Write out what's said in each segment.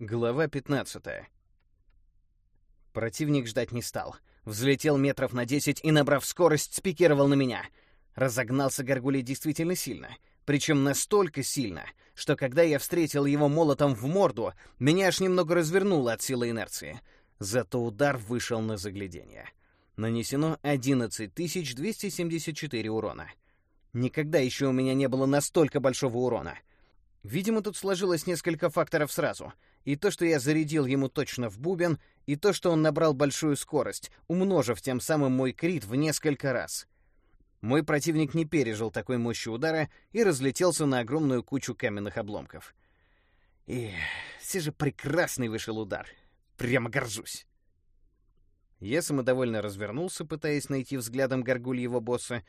Глава 15. Противник ждать не стал. Взлетел метров на 10 и, набрав скорость, спикировал на меня. Разогнался горгулей действительно сильно. Причем настолько сильно, что когда я встретил его молотом в морду, меня аж немного развернуло от силы инерции. Зато удар вышел на заглядение. Нанесено 11274 урона. Никогда еще у меня не было настолько большого урона. Видимо, тут сложилось несколько факторов сразу — и то, что я зарядил ему точно в бубен, и то, что он набрал большую скорость, умножив тем самым мой крит в несколько раз. Мой противник не пережил такой мощи удара и разлетелся на огромную кучу каменных обломков. И все же прекрасный вышел удар. Прямо горжусь. Я самодовольно развернулся, пытаясь найти взглядом горгульего босса,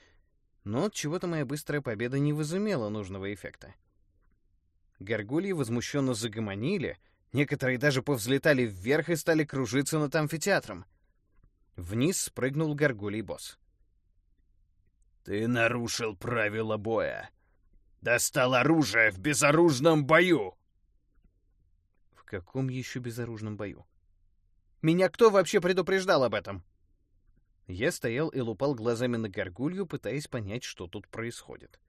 но от чего-то моя быстрая победа не возымела нужного эффекта. Горгульи возмущенно загомонили, Некоторые даже повзлетали вверх и стали кружиться над амфитеатром. Вниз спрыгнул горгулий босс. «Ты нарушил правила боя. Достал оружие в безоружном бою!» «В каком еще безоружном бою? Меня кто вообще предупреждал об этом?» Я стоял и лупал глазами на горгулью, пытаясь понять, что тут происходит.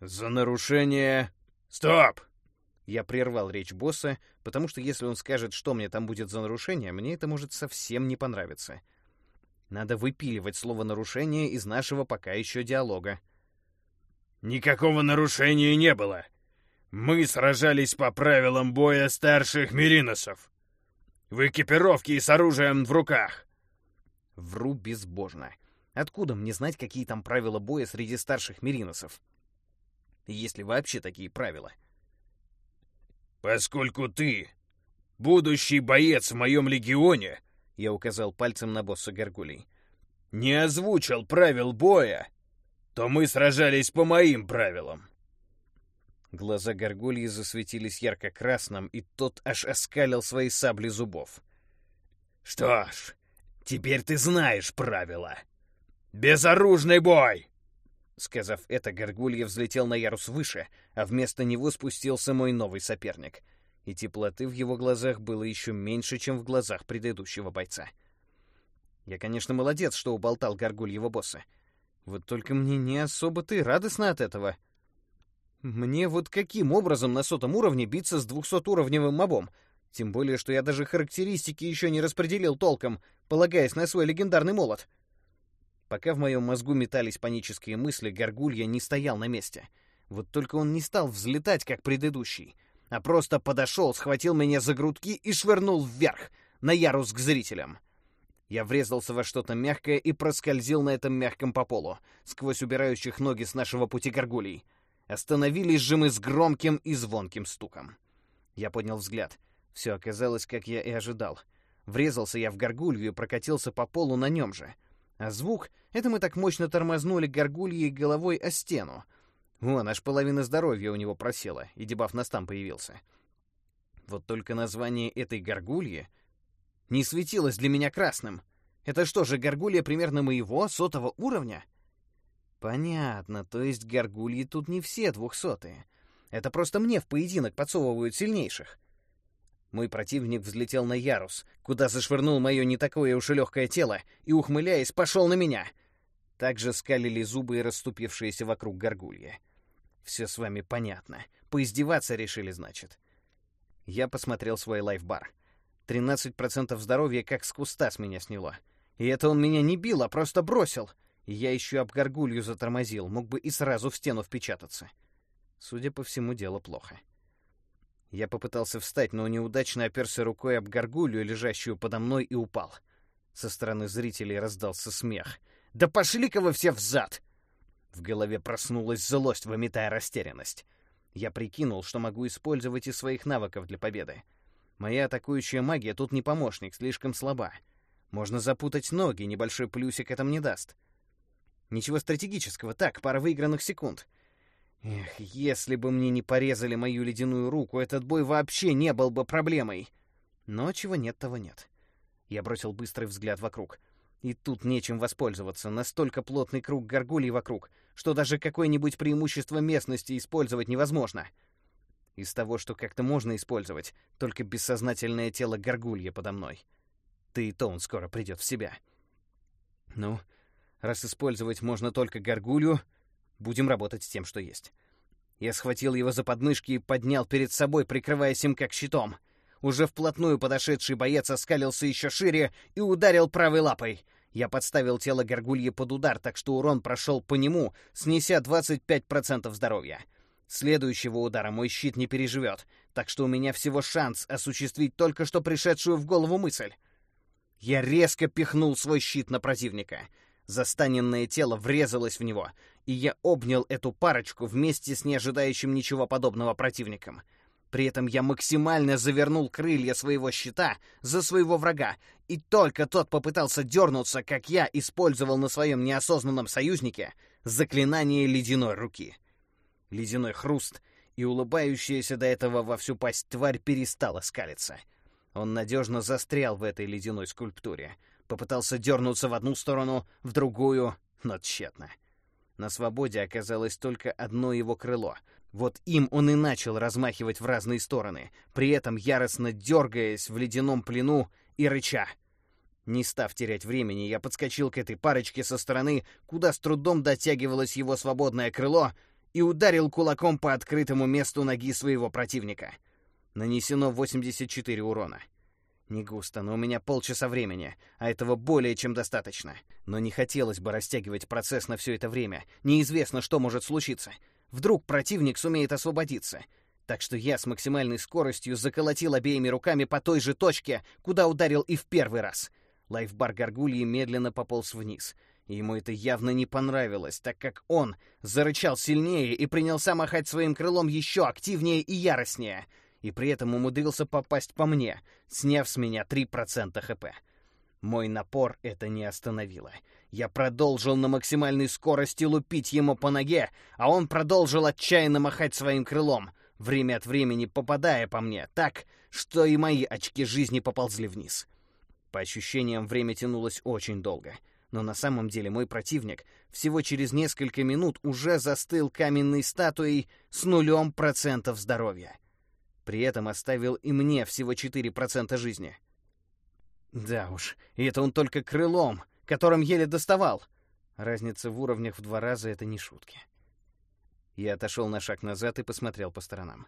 «За нарушение...» «Стоп!» Я прервал речь босса, потому что если он скажет, что мне там будет за нарушение, мне это может совсем не понравиться. Надо выпиливать слово «нарушение» из нашего пока еще диалога. «Никакого нарушения не было. Мы сражались по правилам боя старших мериносов. В экипировке и с оружием в руках». Вру безбожно. Откуда мне знать, какие там правила боя среди старших мериносов? Есть ли вообще такие правила? — «Поскольку ты будущий боец в моем легионе», — я указал пальцем на босса Гаргулей, — «не озвучил правил боя, то мы сражались по моим правилам». Глаза Гаргульи засветились ярко-красным, и тот аж оскалил свои сабли зубов. «Что ж, теперь ты знаешь правила. Безоружный бой!» Сказав это, Горгулья взлетел на ярус выше, а вместо него спустился мой новый соперник. И теплоты в его глазах было еще меньше, чем в глазах предыдущего бойца. Я, конечно, молодец, что уболтал Горгульего босса. Вот только мне не особо-то и радостно от этого. Мне вот каким образом на сотом уровне биться с двухсотуровневым мобом? Тем более, что я даже характеристики еще не распределил толком, полагаясь на свой легендарный молот — Пока в моем мозгу метались панические мысли, Горгулья не стоял на месте. Вот только он не стал взлетать, как предыдущий, а просто подошел, схватил меня за грудки и швырнул вверх, на ярус к зрителям. Я врезался во что-то мягкое и проскользил на этом мягком по полу, сквозь убирающих ноги с нашего пути горгулей. Остановились же мы с громким и звонким стуком. Я поднял взгляд. Все оказалось, как я и ожидал. Врезался я в горгулью и прокатился по полу на нем же. А звук — это мы так мощно тормознули горгульей головой о стену. Вон, аж половина здоровья у него просела, и дебаф на стам появился. Вот только название этой горгульи не светилось для меня красным. Это что же, горгулья примерно моего сотого уровня? Понятно, то есть горгульи тут не все двухсотые. Это просто мне в поединок подсовывают сильнейших. Мой противник взлетел на ярус, куда зашвырнул мое не такое уж и легкое тело, и, ухмыляясь, пошел на меня. Также скалили зубы и расступившиеся вокруг горгулья. Все с вами понятно. Поиздеваться решили, значит. Я посмотрел свой лайфбар. 13% здоровья как с куста с меня сняло. И это он меня не бил, а просто бросил. Я еще об горгулью затормозил, мог бы и сразу в стену впечататься. Судя по всему, дело плохо. — я попытался встать, но неудачно оперся рукой об горгулью, лежащую подо мной, и упал. Со стороны зрителей раздался смех. «Да пошли-ка вы все взад!» В голове проснулась злость, выметая растерянность. Я прикинул, что могу использовать из своих навыков для победы. Моя атакующая магия тут не помощник, слишком слаба. Можно запутать ноги, небольшой плюсик это мне даст. Ничего стратегического, так, пара выигранных секунд — Эх, если бы мне не порезали мою ледяную руку, этот бой вообще не был бы проблемой. Но чего нет, того нет. Я бросил быстрый взгляд вокруг. И тут нечем воспользоваться. Настолько плотный круг горгулей вокруг, что даже какое-нибудь преимущество местности использовать невозможно. Из того, что как-то можно использовать, только бессознательное тело горгулья подо мной. Ты и то он скоро придет в себя. Ну, раз использовать можно только горгулью, будем работать с тем, что есть. Я схватил его за подмышки и поднял перед собой, прикрываясь им как щитом. Уже вплотную подошедший боец оскалился еще шире и ударил правой лапой. Я подставил тело горгульи под удар, так что урон прошел по нему, снеся 25% здоровья. Следующего удара мой щит не переживет, так что у меня всего шанс осуществить только что пришедшую в голову мысль. Я резко пихнул свой щит на противника. Застаненное тело врезалось в него, и я обнял эту парочку вместе с неожидающим ничего подобного противником. При этом я максимально завернул крылья своего щита за своего врага, и только тот попытался дернуться, как я использовал на своем неосознанном союзнике заклинание ледяной руки. Ледяной хруст, и улыбающаяся до этого во всю пасть тварь перестала скалиться. Он надежно застрял в этой ледяной скульптуре. Попытался дернуться в одну сторону, в другую, но тщетно. На свободе оказалось только одно его крыло. Вот им он и начал размахивать в разные стороны, при этом яростно дергаясь в ледяном плену и рыча. Не став терять времени, я подскочил к этой парочке со стороны, куда с трудом дотягивалось его свободное крыло, и ударил кулаком по открытому месту ноги своего противника. Нанесено 84 урона. Не густо, но у меня полчаса времени, а этого более чем достаточно. Но не хотелось бы растягивать процесс на все это время. Неизвестно, что может случиться. Вдруг противник сумеет освободиться. Так что я с максимальной скоростью заколотил обеими руками по той же точке, куда ударил и в первый раз. Лайфбар горгульи медленно пополз вниз. Ему это явно не понравилось, так как он зарычал сильнее и принялся махать своим крылом еще активнее и яростнее — и при этом умудрился попасть по мне, сняв с меня 3% хп. Мой напор это не остановило. Я продолжил на максимальной скорости лупить ему по ноге, а он продолжил отчаянно махать своим крылом, время от времени попадая по мне так, что и мои очки жизни поползли вниз. По ощущениям, время тянулось очень долго. Но на самом деле мой противник всего через несколько минут уже застыл каменной статуей с нулем процентов здоровья. При этом оставил и мне всего 4% жизни. Да уж, и это он только крылом, которым еле доставал. Разница в уровнях в два раза — это не шутки. Я отошел на шаг назад и посмотрел по сторонам.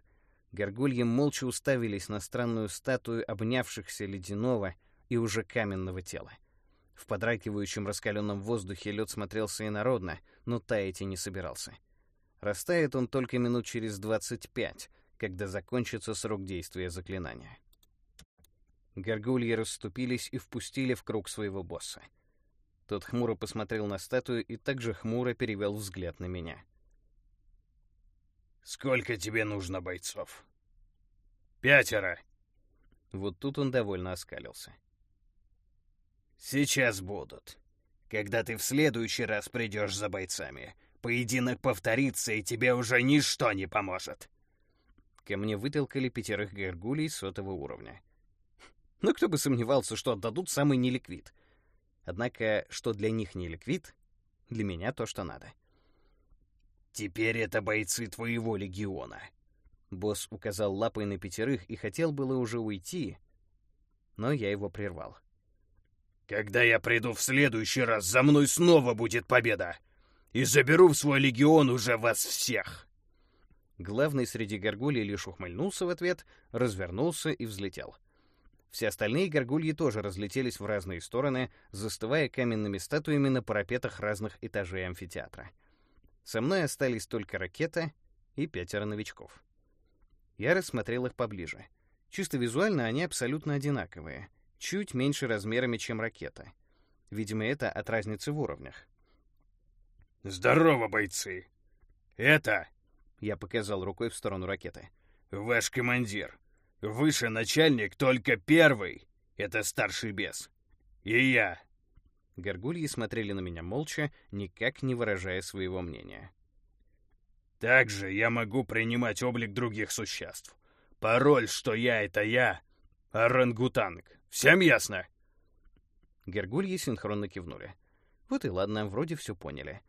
Горгульи молча уставились на странную статую обнявшихся ледяного и уже каменного тела. В подракивающем раскаленном воздухе лед смотрелся инородно, но таять и не собирался. Растает он только минут через двадцать пять, когда закончится срок действия заклинания. Горгульи расступились и впустили в круг своего босса. Тот хмуро посмотрел на статую и также хмуро перевел взгляд на меня. «Сколько тебе нужно бойцов?» «Пятеро!» Вот тут он довольно оскалился. «Сейчас будут. Когда ты в следующий раз придешь за бойцами, поединок повторится, и тебе уже ничто не поможет. Ко мне вытолкали пятерых горгулей сотого уровня. Ну, кто бы сомневался, что отдадут самый неликвид. Однако, что для них неликвид, для меня то, что надо. «Теперь это бойцы твоего легиона». Босс указал лапой на пятерых и хотел было уже уйти, но я его прервал. «Когда я приду в следующий раз, за мной снова будет победа, и заберу в свой легион уже вас всех!» Главный среди горгулей лишь ухмыльнулся в ответ, развернулся и взлетел. Все остальные горгульи тоже разлетелись в разные стороны, застывая каменными статуями на парапетах разных этажей амфитеатра. Со мной остались только ракета и пятеро новичков. Я рассмотрел их поближе. Чисто визуально они абсолютно одинаковые, чуть меньше размерами, чем ракета. Видимо, это от разницы в уровнях. «Здорово, бойцы! Это я показал рукой в сторону ракеты. «Ваш командир. Выше начальник только первый. Это старший бес. И я». Горгульи смотрели на меня молча, никак не выражая своего мнения. «Также я могу принимать облик других существ. Пароль, что я — это я, орангутанг. Всем ясно?» Гергульи синхронно кивнули. Вот и ладно, вроде все поняли.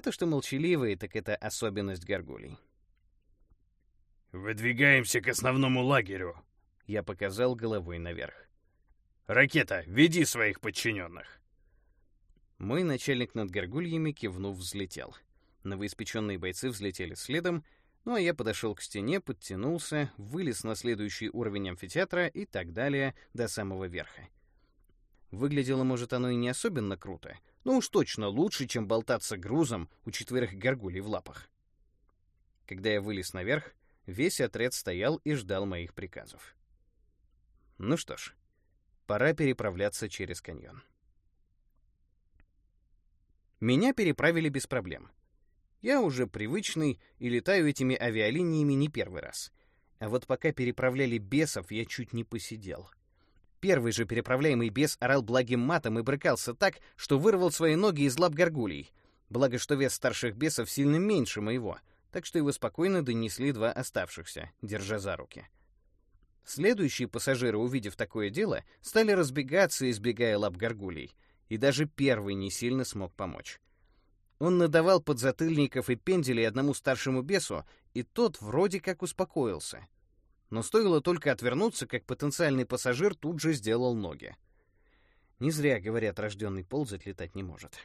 Это что молчаливые, так это особенность горгулей. «Выдвигаемся к основному лагерю», — я показал головой наверх. «Ракета, веди своих подчиненных». Мой начальник над горгульями, кивнув, взлетел. Новоиспеченные бойцы взлетели следом, ну а я подошел к стене, подтянулся, вылез на следующий уровень амфитеатра и так далее до самого верха. Выглядело, может, оно и не особенно круто, но уж точно лучше, чем болтаться грузом у четверых горгулей в лапах. Когда я вылез наверх, весь отряд стоял и ждал моих приказов. Ну что ж, пора переправляться через каньон. Меня переправили без проблем. Я уже привычный и летаю этими авиалиниями не первый раз. А вот пока переправляли бесов, я чуть не посидел. Первый же переправляемый бес орал благим матом и брыкался так, что вырвал свои ноги из лап горгулей. Благо, что вес старших бесов сильно меньше моего, так что его спокойно донесли два оставшихся, держа за руки. Следующие пассажиры, увидев такое дело, стали разбегаться, избегая лап горгулей, и даже первый не сильно смог помочь. Он надавал подзатыльников и пенделей одному старшему бесу, и тот вроде как успокоился — но стоило только отвернуться, как потенциальный пассажир тут же сделал ноги. Не зря, говорят, рожденный ползать летать не может.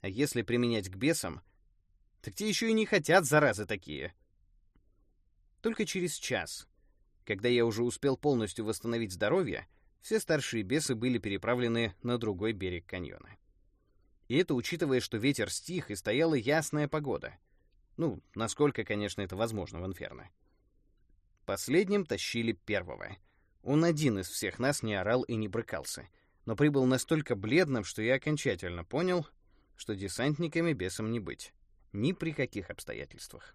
А если применять к бесам, так те еще и не хотят, заразы такие. Только через час, когда я уже успел полностью восстановить здоровье, все старшие бесы были переправлены на другой берег каньона. И это учитывая, что ветер стих и стояла ясная погода. Ну, насколько, конечно, это возможно в Инферно. Последним тащили первого. Он один из всех нас не орал и не брыкался, но прибыл настолько бледным, что я окончательно понял, что десантниками бесом не быть. Ни при каких обстоятельствах.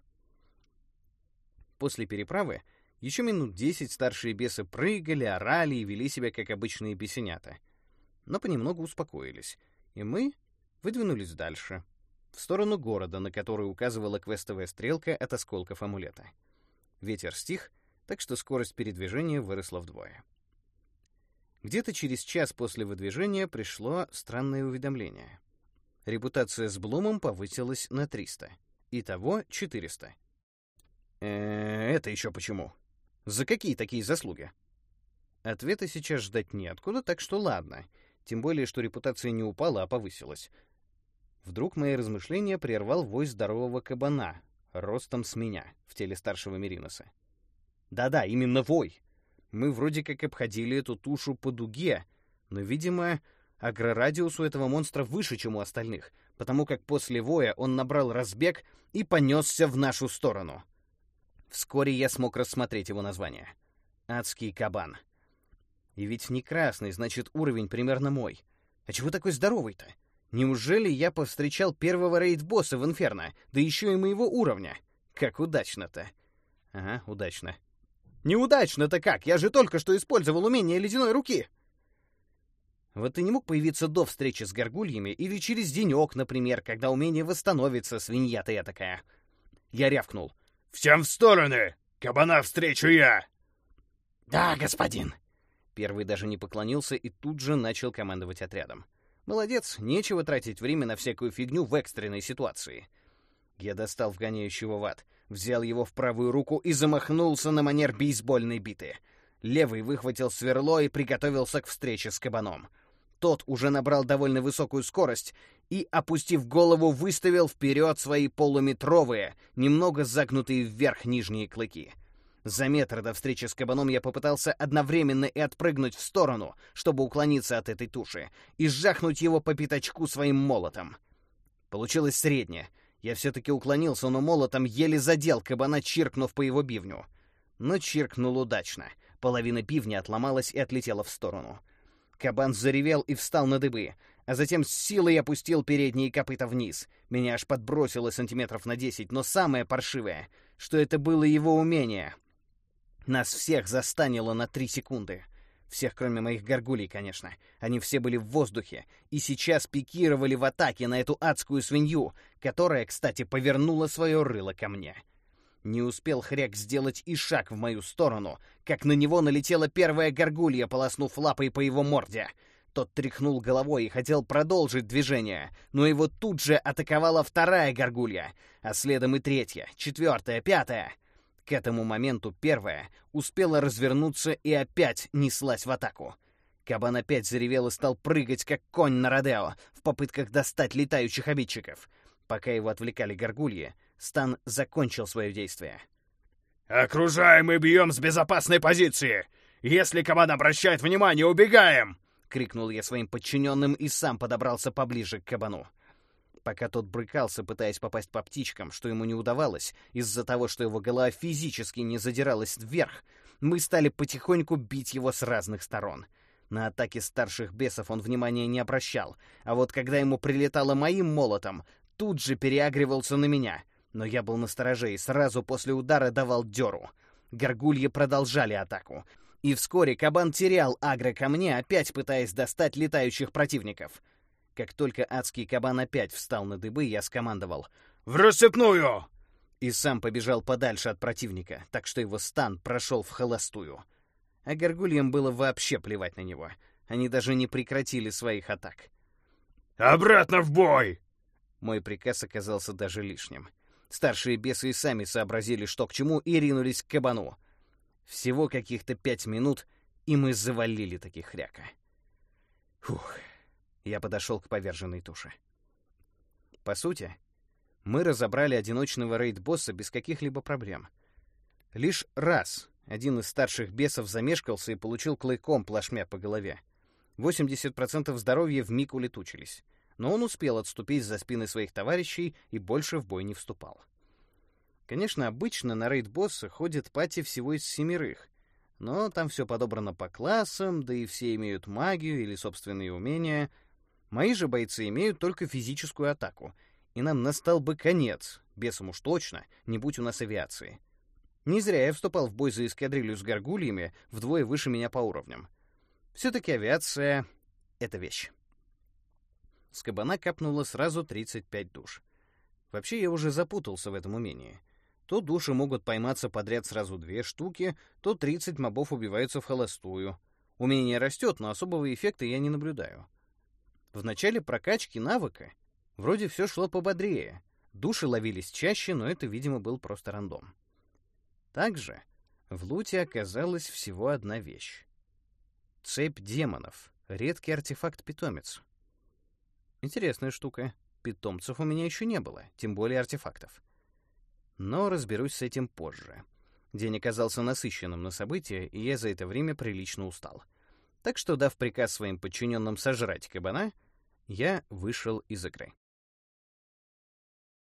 После переправы еще минут десять старшие бесы прыгали, орали и вели себя как обычные бесенята. Но понемногу успокоились, и мы выдвинулись дальше, в сторону города, на который указывала квестовая стрелка от осколков амулета. Ветер стих, так что скорость передвижения выросла вдвое. Где-то через час после выдвижения пришло странное уведомление. Репутация с Блумом повысилась на 300. Итого 400. Э, это еще почему? За какие такие заслуги? Ответа сейчас ждать неоткуда, так что ладно. Тем более, что репутация не упала, а повысилась. Вдруг мои размышления прервал вой здорового кабана, ростом с меня, в теле старшего Мериноса. Да-да, именно вой. Мы вроде как обходили эту тушу по дуге, но, видимо, агрорадиус у этого монстра выше, чем у остальных, потому как после воя он набрал разбег и понесся в нашу сторону. Вскоре я смог рассмотреть его название. «Адский кабан». И ведь не красный, значит, уровень примерно мой. А чего такой здоровый-то? Неужели я повстречал первого рейд-босса в Инферно, да еще и моего уровня? Как удачно-то. Ага, удачно. Неудачно-то как? Я же только что использовал умение ледяной руки. Вот ты не мог появиться до встречи с горгульями или через денек, например, когда умение восстановится, свинья ты такая. Я рявкнул. «Всем в стороны! Кабана встречу я!» «Да, господин!» Первый даже не поклонился и тут же начал командовать отрядом. «Молодец, нечего тратить время на всякую фигню в экстренной ситуации». Я достал вгоняющего в ад, взял его в правую руку и замахнулся на манер бейсбольной биты. Левый выхватил сверло и приготовился к встрече с кабаном. Тот уже набрал довольно высокую скорость и, опустив голову, выставил вперед свои полуметровые, немного загнутые вверх нижние клыки. За метр до встречи с кабаном я попытался одновременно и отпрыгнуть в сторону, чтобы уклониться от этой туши, и сжахнуть его по пятачку своим молотом. Получилось среднее — я все-таки уклонился, но молотом еле задел кабана, чиркнув по его бивню. Но чиркнул удачно. Половина бивня отломалась и отлетела в сторону. Кабан заревел и встал на дыбы, а затем с силой опустил передние копыта вниз. Меня аж подбросило сантиметров на десять, но самое паршивое, что это было его умение. Нас всех застанило на три секунды. Всех, кроме моих горгулей, конечно. Они все были в воздухе и сейчас пикировали в атаке на эту адскую свинью, которая, кстати, повернула свое рыло ко мне. Не успел хряк сделать и шаг в мою сторону, как на него налетела первая горгулья, полоснув лапой по его морде. Тот тряхнул головой и хотел продолжить движение, но его тут же атаковала вторая горгулья, а следом и третья, четвертая, пятая. К этому моменту первая успела развернуться и опять неслась в атаку. Кабан опять заревел и стал прыгать, как конь на Родео, в попытках достать летающих обидчиков. Пока его отвлекали горгульи, Стан закончил свое действие. «Окружаем и бьем с безопасной позиции! Если кабан обращает внимание, убегаем!» — крикнул я своим подчиненным и сам подобрался поближе к кабану. Пока тот брыкался, пытаясь попасть по птичкам, что ему не удавалось, из-за того, что его голова физически не задиралась вверх, мы стали потихоньку бить его с разных сторон. На атаки старших бесов он внимания не обращал, а вот когда ему прилетало моим молотом, тут же переагривался на меня. Но я был настороже и сразу после удара давал дёру. Горгульи продолжали атаку. И вскоре кабан терял агро ко мне, опять пытаясь достать летающих противников. Как только адский кабан опять встал на дыбы, я скомандовал «В рассыпную!» и сам побежал подальше от противника, так что его стан прошел в холостую. А горгульям было вообще плевать на него. Они даже не прекратили своих атак. «Обратно в бой!» Мой приказ оказался даже лишним. Старшие бесы и сами сообразили, что к чему, и ринулись к кабану. Всего каких-то пять минут, и мы завалили таких хряка. Фух. Я подошел к поверженной туше. По сути, мы разобрали одиночного рейд-босса без каких-либо проблем. Лишь раз один из старших бесов замешкался и получил клыком плашмя по голове. 80% здоровья вмиг улетучились. Но он успел отступить за спины своих товарищей и больше в бой не вступал. Конечно, обычно на рейд-босса ходит пати всего из семерых, но там все подобрано по классам, да и все имеют магию или собственные умения — Мои же бойцы имеют только физическую атаку, и нам настал бы конец, бесом уж точно, не будь у нас авиации. Не зря я вступал в бой за эскадрилью с горгульями, вдвое выше меня по уровням. Все-таки авиация — это вещь. С кабана капнуло сразу 35 душ. Вообще я уже запутался в этом умении. То души могут пойматься подряд сразу две штуки, то 30 мобов убиваются в холостую. Умение растет, но особого эффекта я не наблюдаю. В начале прокачки навыка вроде все шло пободрее. Души ловились чаще, но это, видимо, был просто рандом. Также в луте оказалась всего одна вещь. Цепь демонов. Редкий артефакт-питомец. Интересная штука. Питомцев у меня еще не было, тем более артефактов. Но разберусь с этим позже. День оказался насыщенным на события, и я за это время прилично устал. Так что, дав приказ своим подчиненным сожрать кабана, я вышел из игры.